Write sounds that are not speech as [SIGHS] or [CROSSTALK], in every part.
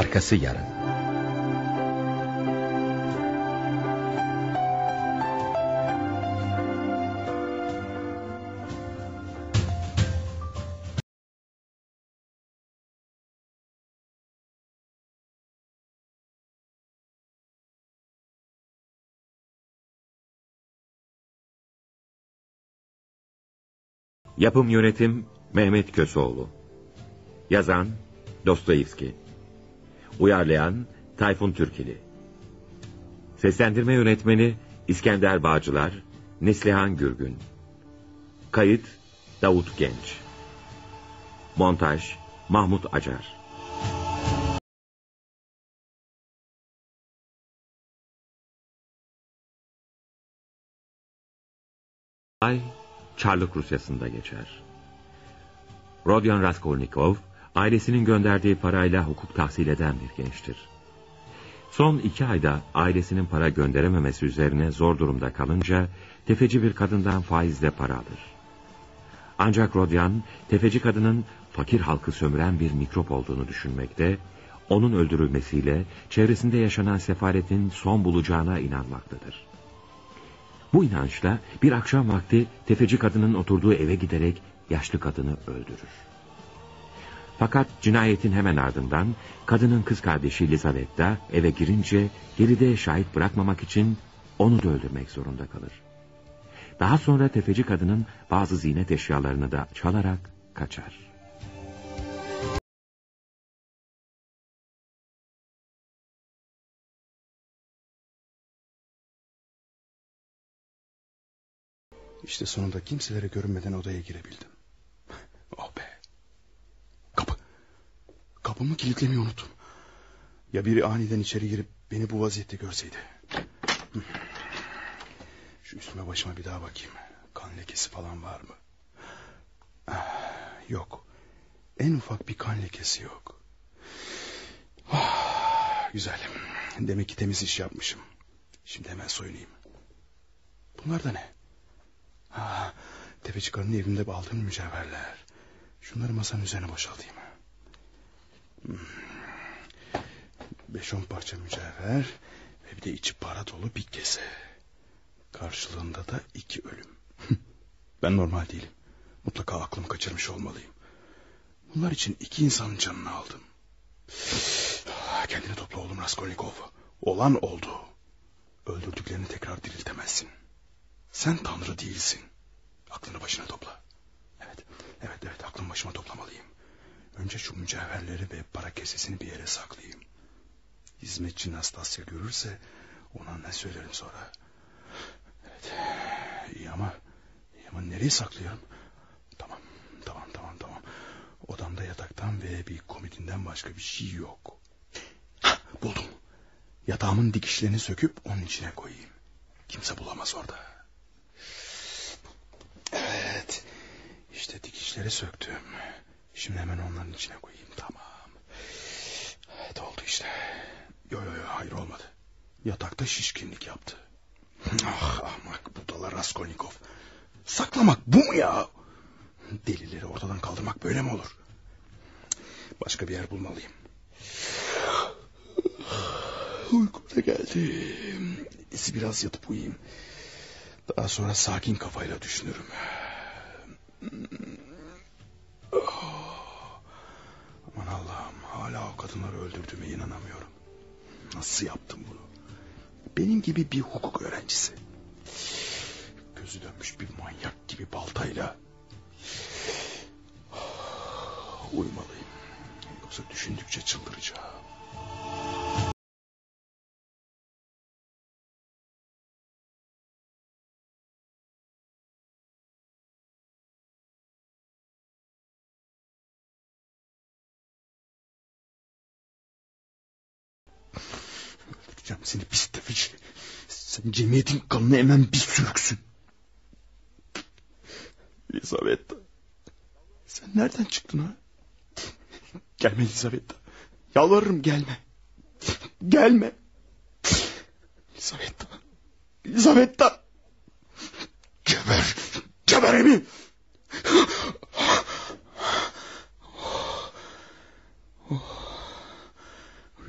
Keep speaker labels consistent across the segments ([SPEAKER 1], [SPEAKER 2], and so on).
[SPEAKER 1] Arkası yarın.
[SPEAKER 2] Yapım Yönetim Mehmet Köseoğlu Yazan Dostoyevski Uyarlayan Tayfun Türkili. Seslendirme Yönetmeni İskender Bağcılar Neslihan Gürgün. Kayıt Davut Genç. Montaj Mahmut Acar. Ay Çarlık Rusyası'nda geçer. Rodion Raskolnikov, ailesinin gönderdiği parayla hukuk tahsil eden bir gençtir. Son iki ayda ailesinin para gönderememesi üzerine zor durumda kalınca, tefeci bir kadından faizle para alır. Ancak Rodyan, tefeci kadının fakir halkı sömüren bir mikrop olduğunu düşünmekte, onun öldürülmesiyle çevresinde yaşanan sefaletin son bulacağına inanmaktadır. Bu inançla bir akşam vakti tefeci kadının oturduğu eve giderek yaşlı kadını öldürür. Fakat cinayetin hemen ardından kadının kız kardeşi Lizaveta eve girince geride şahit bırakmamak için onu da öldürmek zorunda kalır. Daha sonra tefeci kadının bazı ziynet eşyalarını da çalarak kaçar.
[SPEAKER 3] İşte sonunda kimselere görünmeden odaya girebildim. [LAUGHS] Oh be. Kapı. Kapımı kilitlemeyi unuttum. Ya biri aniden içeri girip beni bu vaziyette görseydi. Şu üstüme başıma bir daha bakayım. Kan lekesi falan var mı? Ah, yok. En ufak bir kan lekesi yok. Oh, güzel. Demek ki temiz iş yapmışım. Şimdi hemen soyunayım. Bunlar da ne? Ha, tefeci karının evinde aldığım mücevherler. Şunları masanın üzerine boşaltayım. Beş on parça mücevher ve bir de içi para dolu bir kese. Karşılığında da iki ölüm. [LAUGHS] ben normal değilim. Mutlaka aklımı kaçırmış olmalıyım. Bunlar için iki insanın canını aldım. [SIGHS] Kendini topla oğlum Raskolnikov. Olan oldu. Öldürdüklerini tekrar diriltemezsin. Sen tanrı değilsin. Aklını başına topla. Evet, evet, evet aklımı başıma toplamalıyım. Önce şu mücevherleri ve para kesesini bir yere saklayayım. Hizmetçi Nastasya görürse ona ne söylerim sonra. Evet, iyi ama, iyi ama nereye saklıyorum? Tamam, tamam, tamam, tamam. Odamda yataktan ve bir komedinden başka bir şey yok. Hah, buldum. Yatağımın dikişlerini söküp onun içine koyayım. Kimse bulamaz orada. Evet. İşte dikişleri söktüm. Şimdi hemen onların içine koyayım. Tamam. Evet oldu işte. Yo yo yo hayır olmadı. Yatakta şişkinlik yaptı. Ah ahmak budala Raskolnikov. Saklamak bu mu ya? Delileri ortadan kaldırmak böyle mi olur? Başka bir yer bulmalıyım. Uykum da geldi. Biraz yatıp uyuyayım. Daha sonra sakin kafayla düşünürüm. Aman Allah'ım hala o kadınları öldürdüğüme inanamıyorum. Nasıl yaptım bunu? Benim gibi bir hukuk öğrencisi. Gözü dönmüş bir manyak gibi baltayla. Uyumalıyım. Yoksa düşündükçe çıldıracağım. Öldüreceğim seni pis tefeci. Sen cemiyetin kanını emen bir sürüksün. Elizabeth. Sen nereden çıktın ha? Gelme Elizabeth. Yalvarırım gelme. Gelme. Elizabeth. Elizabeth. Geber. Geber Emi.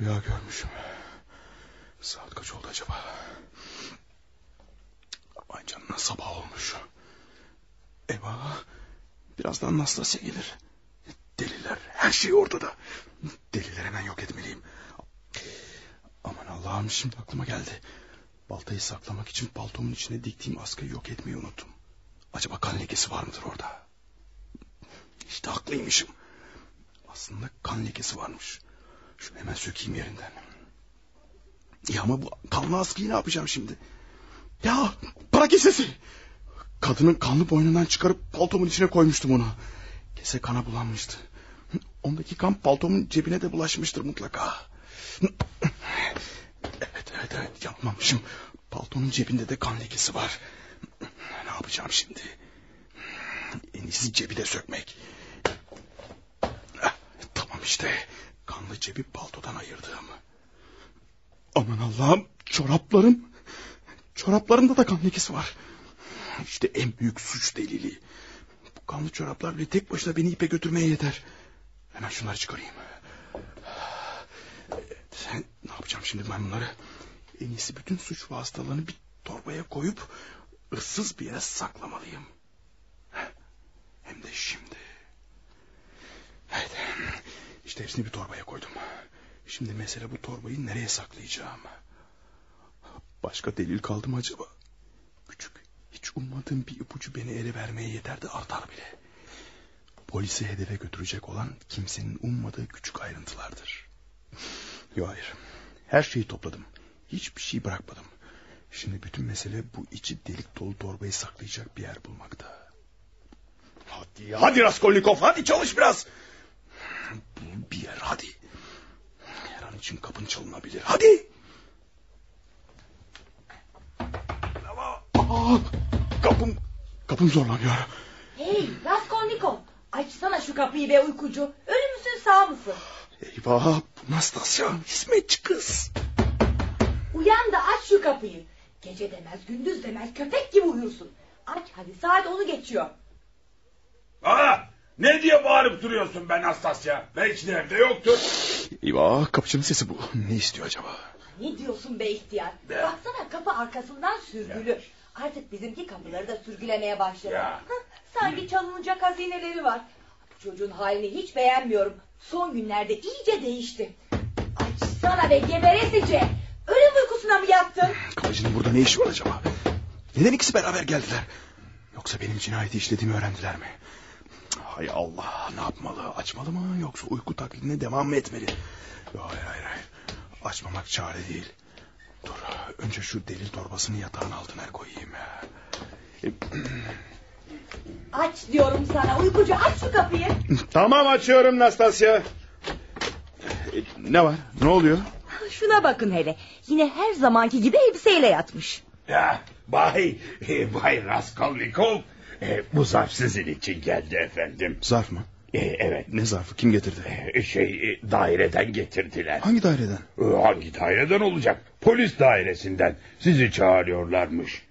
[SPEAKER 3] Rüya görmüşüm. Saat kaç oldu acaba? Ay canına sabah olmuş. Eyvah. Birazdan Nastasya gelir. Deliler her şey ortada. Deliler hemen yok etmeliyim. Aman Allah'ım şimdi aklıma geldi. Baltayı saklamak için paltomun içine diktiğim askıyı yok etmeyi unuttum. Acaba kan lekesi var mıdır orada? İşte haklıymışım. Aslında kan lekesi varmış. Şunu hemen sökeyim yerinden. Ya ama bu kanlı askıyı ne yapacağım şimdi? Ya para kesesi. Kadının kanlı boynundan çıkarıp paltomun içine koymuştum onu. Kese kana bulanmıştı. Ondaki kan paltomun cebine de bulaşmıştır mutlaka. Evet evet evet yapmamışım. Paltonun cebinde de kan lekesi var. Ne yapacağım şimdi? En iyisi cebi de sökmek. Tamam işte. Kanlı cebi paltodan ayırdığım. Aman Allah'ım çoraplarım. Çoraplarımda da kan lekesi var. İşte en büyük suç delili. Bu kanlı çoraplar bile tek başına beni ipe götürmeye yeter. Hemen şunları çıkarayım. Sen ne yapacağım şimdi ben bunları? En iyisi bütün suç ve hastalarını bir torbaya koyup ıssız bir yere saklamalıyım. Hem de şimdi. Evet. İşte hepsini bir torbaya koydum. Şimdi mesele bu torbayı nereye saklayacağım? Başka delil kaldı mı acaba? Küçük, hiç ummadığım bir ipucu beni ele vermeye yeter de artar bile. Polisi hedefe götürecek olan kimsenin ummadığı küçük ayrıntılardır. Yok hayır. Her şeyi topladım. Hiçbir şey bırakmadım. Şimdi bütün mesele bu içi delik dolu torbayı saklayacak bir yer bulmakta. Hadi, hadi Raskolnikov, hadi çalış biraz. Bul bir yer, hadi. İçin kapın çalınabilir, hadi. Aa, kapım, kapım zorlanıyor.
[SPEAKER 1] Hey Raskolnikov açsana şu kapıyı be uykucu. Ölü müsün sağ mısın?
[SPEAKER 3] Eyvah, bu Nastasya, hizmetçi kız.
[SPEAKER 1] Uyan da aç şu kapıyı. Gece demez gündüz demez köpek gibi uyursun. Aç hadi saat onu geçiyor.
[SPEAKER 4] Aa, ne diye bağırıp duruyorsun ben Astasya? Belki de evde yoktur.
[SPEAKER 3] Eyvah, kapıcının sesi bu. Ne istiyor acaba?
[SPEAKER 1] Ne diyorsun be ihtiyar? Baksana kapı arkasından sürgülü. Artık bizimki kapıları da sürgülemeye başladı.
[SPEAKER 4] Ya.
[SPEAKER 1] Hah, Sanki çalınacak hazineleri var. Bu çocuğun halini hiç beğenmiyorum. Son günlerde iyice değişti. Açsana be geberesice. Ölüm uykusuna mı yattın?
[SPEAKER 3] Kapıcının burada ne işi var acaba? Neden ikisi beraber geldiler? Yoksa benim cinayeti işlediğimi öğrendiler mi? Hay Allah ne yapmalı? Açmalı mı yoksa uyku taklidine devam mı etmeli? Hayır hayır hayır. Açmamak çare değil. Dur önce şu delil torbasını yatağın altına koyayım.
[SPEAKER 1] Aç diyorum sana uykucu aç şu kapıyı.
[SPEAKER 3] Tamam açıyorum Nastasya. E, Ne var? Ne oluyor?
[SPEAKER 1] Şuna bakın hele. Yine her zamanki gibi elbiseyle yatmış.
[SPEAKER 4] Ya, bay, bay Raskolnikov. E, bu zarf sizin için geldi efendim.
[SPEAKER 3] Zarf mı?
[SPEAKER 4] E, evet,
[SPEAKER 3] Ne zarfı? Kim getirdi?
[SPEAKER 4] e, şey e, daireden getirdiler.
[SPEAKER 3] Hangi daireden?
[SPEAKER 4] E, hangi daireden olacak? Polis dairesinden. Sizi çağırıyorlarmış.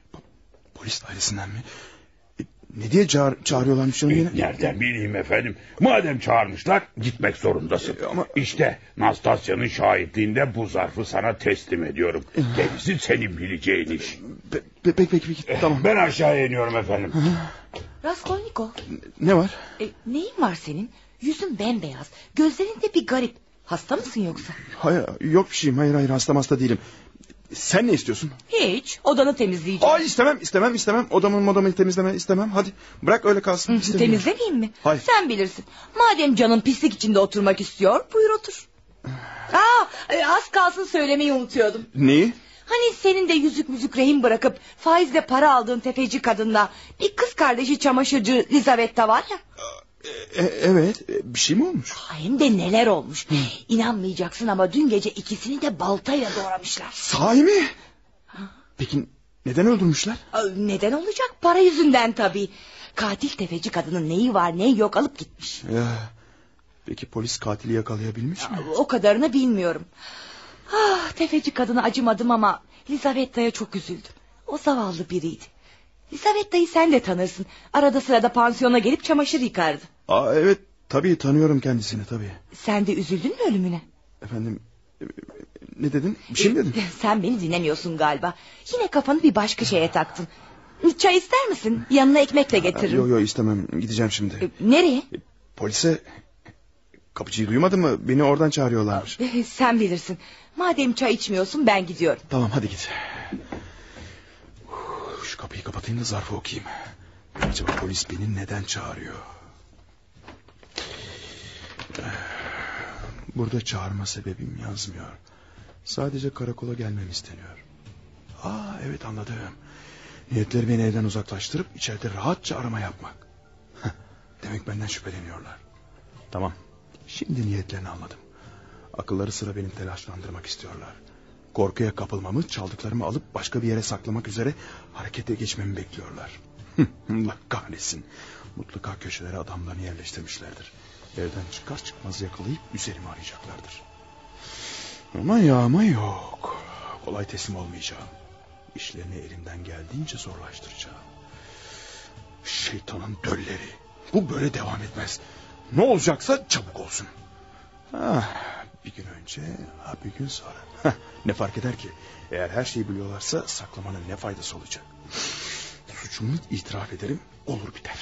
[SPEAKER 3] Polis dairesinden mi? E, Ne diye çağır, çağırıyorlarmış canım yine?
[SPEAKER 4] nereden bileyim efendim? Madem çağırmışlar gitmek zorundasın.
[SPEAKER 3] E, ama-
[SPEAKER 4] İşte Nastasya'nın şahitliğinde bu zarfı sana teslim ediyorum. Gerisi senin bileceğin iş.
[SPEAKER 3] Pe- pe- Peki peki peki tamam.
[SPEAKER 4] Ben aşağıya iniyorum efendim.
[SPEAKER 1] Raskolnikov
[SPEAKER 3] Ne var?
[SPEAKER 1] e, neyin var senin? Yüzün bembeyaz. Gözlerin de bir garip. Hasta mısın yoksa?
[SPEAKER 3] Hayır yok bir şeyim. Hayır hayır hasta hasta değilim. Sen ne istiyorsun?
[SPEAKER 1] Hiç. Odanı temizleyeceğim.
[SPEAKER 3] Ay istemem istemem istemem. Odamın odamı temizleme istemem. Hadi bırak öyle kalsın.
[SPEAKER 1] Hı,
[SPEAKER 3] istemiyorum.
[SPEAKER 1] Temizlemeyeyim mi?
[SPEAKER 3] Hayır.
[SPEAKER 1] Sen bilirsin. Madem canın pislik içinde oturmak istiyor buyur otur. Aa, e, az kalsın söylemeyi unutuyordum.
[SPEAKER 3] Neyi?
[SPEAKER 1] Hani senin de yüzük müzük rehin bırakıp faizle para aldığın tefeci kadınla bir kız kardeşi çamaşırcı Lizaveta var ya.
[SPEAKER 3] E, evet e, bir şey mi olmuş?
[SPEAKER 1] Hem de neler olmuş. İnanmayacaksın ama dün gece ikisini de baltayla doğramışlar.
[SPEAKER 3] Sahi mi? Peki neden öldürmüşler?
[SPEAKER 1] Neden olacak? Para yüzünden tabii. Katil tefeci kadının neyi var neyi yok alıp gitmiş.
[SPEAKER 3] Ya, peki polis katili yakalayabilmiş mi?
[SPEAKER 1] O kadarını bilmiyorum. Ah, tefeci kadına acımadım ama Lizavetta'ya çok üzüldüm. O zavallı biriydi. Lizavetta'yı sen de tanırsın. Arada sırada pansiyona gelip çamaşır yıkardı.
[SPEAKER 3] Aa, evet tabii tanıyorum kendisini tabii.
[SPEAKER 1] Sen de üzüldün mü ölümüne?
[SPEAKER 3] Efendim Ne dedin? Bir şey mi dedin?
[SPEAKER 1] Sen beni dinlemiyorsun galiba. Yine kafanı bir başka şeye taktın. Çay ister misin? Yanına ekmek de getiririm.
[SPEAKER 3] Yok yok istemem. Gideceğim şimdi.
[SPEAKER 1] E, Nereye?
[SPEAKER 3] Polise... Kapıcıyı duymadın mı? Beni oradan çağırıyorlarmış.
[SPEAKER 1] E, Sen bilirsin. Madem çay içmiyorsun ben gidiyorum.
[SPEAKER 3] Tamam hadi git. Şu kapıyı kapatayım da zarfı okuyayım. Acaba polis beni neden çağırıyor? Burada çağırma sebebim yazmıyor. Sadece karakola gelmem isteniyor. Aa evet anladım. Niyetleri beni evden uzaklaştırıp içeride rahatça arama yapmak. Demek benden şüpheleniyorlar. Tamam. Şimdi niyetlerini anladım. Akılları sıra beni telaşlandırmak istiyorlar. Korkuya kapılmamı, çaldıklarımı alıp başka bir yere saklamak üzere harekete geçmemi bekliyorlar. [LAUGHS] Allah kahretsin. Mutlaka köşelere adamlarını yerleştirmişlerdir. Evden çıkar çıkmaz yakalayıp üzerimi arayacaklardır. Ama yağma yok. Kolay teslim olmayacağım. İşlerini elimden geldiğince zorlaştıracağım. Şeytanın dölleri. Bu böyle devam etmez. Ne olacaksa çabuk olsun. Ah, bir gün önce, ha bir gün sonra. Heh, ne fark eder ki? Eğer her şeyi biliyorlarsa saklamanın ne faydası olacak? Suçumu itiraf ederim, olur biter.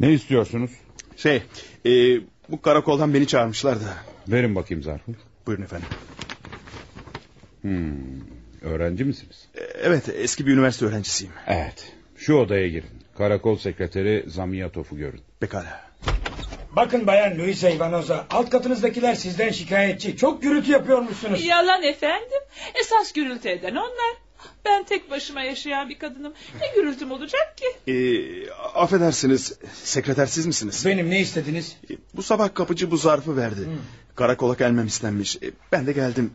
[SPEAKER 5] Ne istiyorsunuz?
[SPEAKER 3] Şey, e, bu karakoldan beni çağırmışlar da.
[SPEAKER 5] Verin bakayım zarfı.
[SPEAKER 3] Buyurun efendim.
[SPEAKER 5] Hmm, öğrenci misiniz?
[SPEAKER 3] E, evet, eski bir üniversite öğrencisiyim.
[SPEAKER 5] Evet. Şu odaya girin. Karakol sekreteri Zamiyatov'u görün.
[SPEAKER 3] Pekala.
[SPEAKER 6] Bakın bayan Luisa Ivanoza alt katınızdakiler sizden şikayetçi. Çok gürültü yapıyormuşsunuz.
[SPEAKER 7] Yalan efendim. Esas gürültü eden onlar. Ben tek başıma yaşayan bir kadınım. Ne gürültüm olacak ki?
[SPEAKER 3] E, affedersiniz, sekreter siz misiniz?
[SPEAKER 6] Benim ne istediniz?
[SPEAKER 3] E, Bu sabah kapıcı bu zarfı verdi. Karakola gelmem istenmiş. E, Ben de geldim.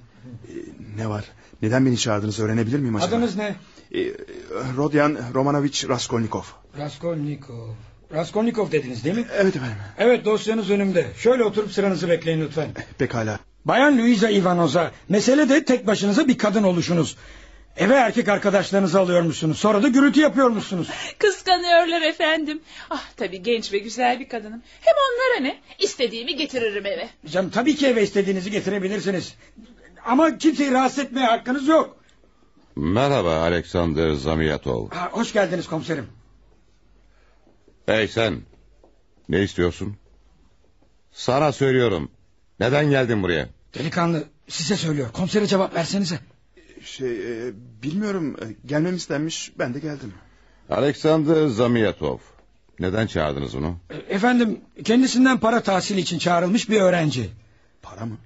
[SPEAKER 3] E, Ne var? Neden beni çağırdınız öğrenebilir miyim acaba?
[SPEAKER 6] Adınız ne?
[SPEAKER 3] E, Rodyan Romanovich Raskolnikov.
[SPEAKER 6] Raskolnikov. Raskolnikov dediniz değil mi?
[SPEAKER 3] Evet efendim.
[SPEAKER 6] Evet dosyanız önümde. Şöyle oturup sıranızı bekleyin lütfen.
[SPEAKER 3] Pekala.
[SPEAKER 6] Bayan Luisa Ivanoza. Mesele de tek başınıza bir kadın oluşunuz. Eve erkek arkadaşlarınızı alıyormuşsunuz. Sonra da gürültü yapıyormuşsunuz.
[SPEAKER 7] Kıskanıyorlar efendim. Ah tabii genç ve güzel bir kadınım. Hem onlara ne? İstediğimi getiririm eve.
[SPEAKER 6] Canım tabii ki eve istediğinizi getirebilirsiniz. Ama kimseyi rahatsız etmeye hakkınız yok.
[SPEAKER 8] Merhaba Alexander Zamiyatov.
[SPEAKER 6] Ha, hoş geldiniz komiserim.
[SPEAKER 8] Hey sen. Ne istiyorsun? Sana söylüyorum. Neden geldin buraya?
[SPEAKER 6] Delikanlı size söylüyor. Komisere cevap versenize.
[SPEAKER 3] Şey, e, bilmiyorum. E, Gelmem istenmiş. Ben de geldim.
[SPEAKER 8] Alexander Zamiyatov. Neden çağırdınız onu?
[SPEAKER 6] E, Efendim kendisinden para tahsili için çağrılmış bir öğrenci.
[SPEAKER 3] Para mı?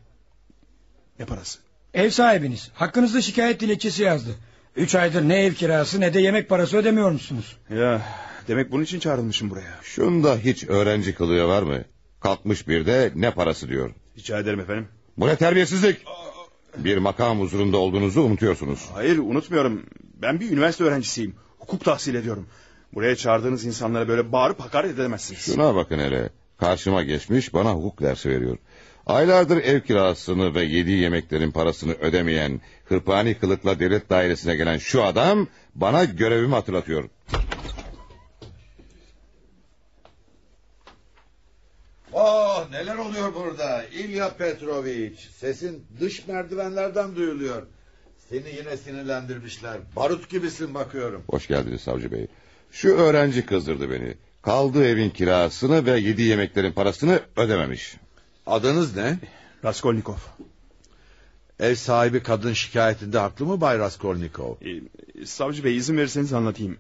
[SPEAKER 3] Ne parası?
[SPEAKER 6] Ev sahibiniz hakkınızda şikayet dilekçesi yazdı. Üç aydır ne ev kirası ne de yemek parası ödemiyor musunuz?
[SPEAKER 3] Ya, demek bunun için çağrılmışım buraya.
[SPEAKER 8] Şunda hiç öğrenci kılıyor var mı? Kalkmış bir de ne parası diyor.
[SPEAKER 3] Rica ederim efendim.
[SPEAKER 8] Bu ne terbiyesizlik? Bir makam huzurunda olduğunuzu unutuyorsunuz.
[SPEAKER 3] Hayır, unutmuyorum. Ben bir üniversite öğrencisiyim. Hukuk tahsil ediyorum. Buraya çağırdığınız insanlara böyle bağırıp hakaret edemezsiniz.
[SPEAKER 8] Şuna bakın hele. Karşıma geçmiş bana hukuk dersi veriyor. Aylardır ev kirasını ve yediği yemeklerin parasını ödemeyen, hırpani kılıkla devlet dairesine gelen şu adam bana görevimi hatırlatıyor.
[SPEAKER 9] Oh neler oluyor burada İlya Petrovic sesin dış merdivenlerden duyuluyor Seni yine sinirlendirmişler barut gibisin bakıyorum
[SPEAKER 8] Hoş geldiniz savcı bey. Şu öğrenci kızdırdı beni. Kaldığı evin kirasını ve yediği yemeklerin parasını ödememiş.
[SPEAKER 9] Adınız ne?
[SPEAKER 3] Raskolnikov.
[SPEAKER 9] Ev sahibi kadın şikayetinde haklı mı Bay Raskolnikov?
[SPEAKER 3] Ee, savcı bey izin verirseniz anlatayım.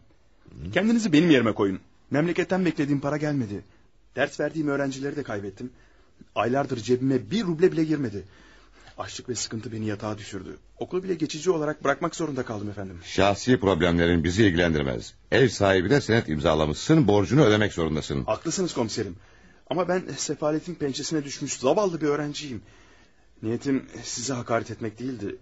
[SPEAKER 3] Kendinizi benim yerime koyun. Memleketten beklediğim para gelmedi. Ders verdiğim öğrencileri de kaybettim. Aylardır cebime bir ruble bile girmedi. Açlık ve sıkıntı beni yatağa düşürdü. Okulu bile geçici olarak bırakmak zorunda kaldım efendim.
[SPEAKER 8] Şahsi problemlerin bizi ilgilendirmez. Ev sahibine senet imzalamışsın, borcunu ödemek zorundasın.
[SPEAKER 3] Haklısınız komiserim. Ama ben sefaletin pençesine düşmüş zavallı bir öğrenciyim. Niyetim size hakaret etmek değildi.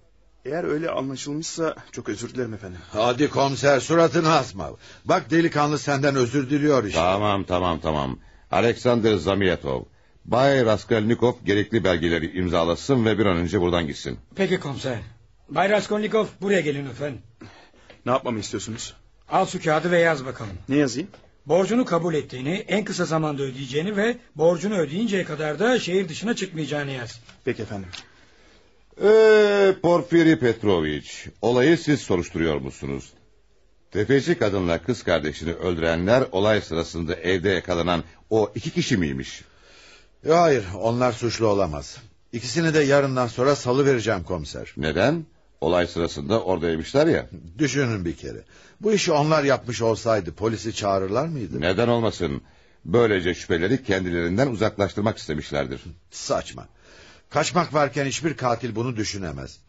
[SPEAKER 3] Eğer öyle anlaşılmışsa çok özür dilerim efendim.
[SPEAKER 9] Hadi komiser suratını asma Bak delikanlı senden özür diliyor işte
[SPEAKER 8] Tamam tamam tamam. Alexander Zamiyatov. Bay Raskolnikov gerekli belgeleri imzalasın ve bir an önce buradan gitsin.
[SPEAKER 6] Peki komiser. Bay Raskolnikov buraya gelin lütfen.
[SPEAKER 3] Ne yapmamı istiyorsunuz?
[SPEAKER 6] Al şu kağıdı ve yaz bakalım.
[SPEAKER 3] Ne yazayım?
[SPEAKER 6] Borcunu kabul ettiğini, en kısa zamanda ödeyeceğini ve borcunu ödeyinceye kadar da şehir dışına çıkmayacağını yaz.
[SPEAKER 3] Peki efendim.
[SPEAKER 8] Ee, Porfiri Petrovic, olayı siz soruşturuyor musunuz? Tefeci kadınla kız kardeşini öldürenler olay sırasında evde yakalanan o iki kişi miymiş?
[SPEAKER 9] Hayır onlar suçlu olamaz. İkisini de yarından sonra salı vereceğim komiser.
[SPEAKER 8] Neden? Olay sırasında oradaymışlar ya.
[SPEAKER 9] Düşünün bir kere. Bu işi onlar yapmış olsaydı polisi çağırırlar mıydı?
[SPEAKER 8] Neden olmasın? Böylece şüpheleri kendilerinden uzaklaştırmak istemişlerdir.
[SPEAKER 9] Saçma. Kaçmak varken hiçbir katil bunu düşünemez.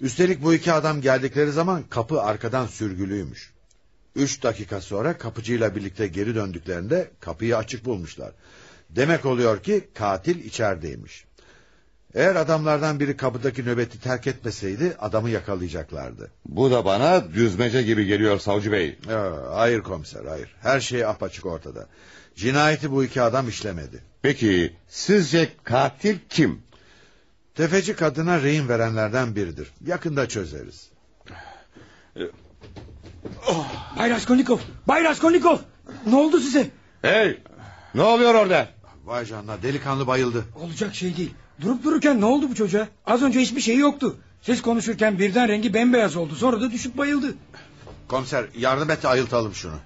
[SPEAKER 9] Üstelik bu iki adam geldikleri zaman kapı arkadan sürgülüymüş. Üç dakika sonra kapıcıyla birlikte geri döndüklerinde kapıyı açık bulmuşlar. Demek oluyor ki katil içerideymiş. Eğer adamlardan biri kapıdaki nöbeti terk etmeseydi adamı yakalayacaklardı.
[SPEAKER 8] Bu da bana düzmece gibi geliyor savcı bey.
[SPEAKER 9] Ya, hayır komiser hayır. Her şey apaçık ortada. Cinayeti bu iki adam işlemedi.
[SPEAKER 8] Peki sizce katil kim?
[SPEAKER 9] Tefeci kadına rehin verenlerden biridir. Yakında çözeriz.
[SPEAKER 6] Bay Raskolnikov, Bay Raskolnikov. Ne oldu size?
[SPEAKER 8] Hey! Ne oluyor orada?
[SPEAKER 9] Vay canına delikanlı bayıldı.
[SPEAKER 6] Olacak şey değil. Durup dururken ne oldu bu çocuğa? Az önce hiçbir şey yoktu. Siz konuşurken birden rengi bembeyaz oldu. Sonra da düşüp bayıldı.
[SPEAKER 9] Komiser yardım et de ayıltalım şunu.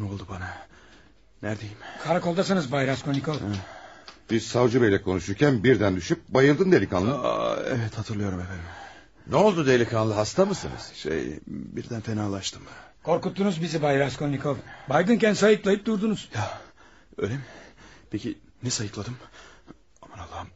[SPEAKER 3] Ne oldu bana? Neredeyim?
[SPEAKER 6] Karakoldasınız Bay Raskolnikov.
[SPEAKER 8] Biz savcı beyle konuşurken birden düşüp bayıldın delikanlı.
[SPEAKER 3] Aa, evet hatırlıyorum efendim.
[SPEAKER 9] Ne oldu delikanlı hasta mısınız?
[SPEAKER 3] Şey birden fenalaştım.
[SPEAKER 6] Korkuttunuz bizi Bay Raskolnikov. Baygınken sayıklayıp durdunuz.
[SPEAKER 3] Ya öyle mi? Peki ne sayıkladım? Aman Allah'ım.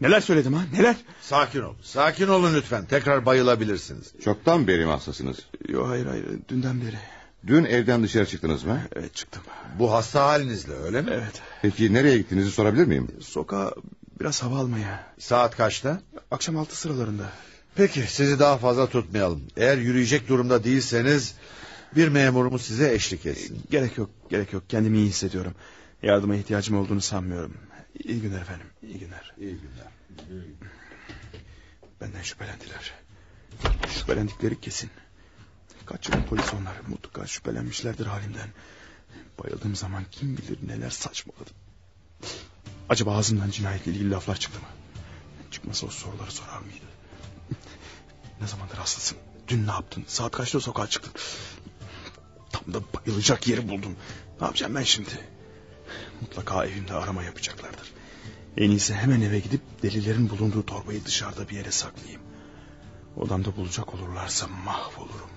[SPEAKER 3] Neler söyledim ha neler?
[SPEAKER 9] Sakin olun. Sakin olun lütfen. Tekrar bayılabilirsiniz.
[SPEAKER 8] Çoktan beri mi hastasınız?
[SPEAKER 3] Yok hayır hayır dünden beri.
[SPEAKER 8] Dün evden dışarı çıktınız mı?
[SPEAKER 3] Evet çıktım.
[SPEAKER 9] Bu hasta halinizle öyle mi?
[SPEAKER 3] Evet.
[SPEAKER 8] Peki nereye gittiğinizi sorabilir miyim?
[SPEAKER 3] Sokağa biraz hava almaya.
[SPEAKER 9] Saat kaçta?
[SPEAKER 3] Akşam altı sıralarında.
[SPEAKER 9] Peki sizi daha fazla tutmayalım. Eğer yürüyecek durumda değilseniz bir memurumuz size eşlik etsin.
[SPEAKER 3] Gerek yok gerek yok kendimi iyi hissediyorum. Yardıma ihtiyacım olduğunu sanmıyorum. İyi günler efendim iyi günler.
[SPEAKER 9] İyi günler.
[SPEAKER 3] Benden şüphelendiler. Şüphelendikleri kesin. Kaç yılın polis onlar. Mutlaka şüphelenmişlerdir halimden. Bayıldığım zaman kim bilir neler saçmaladım. Acaba ağzımdan cinayetle ilgili laflar çıktı mı? Çıkmasa o soruları sorar mıydı? Ne zamandır hastasın? Dün ne yaptın? Saat kaçta sokağa çıktın? Tam da bayılacak yeri buldum. Ne yapacağım ben şimdi? Mutlaka evimde arama yapacaklardır. En iyisi hemen eve gidip delilerin bulunduğu torbayı dışarıda bir yere saklayayım. Odamda bulacak olurlarsa mahvolurum.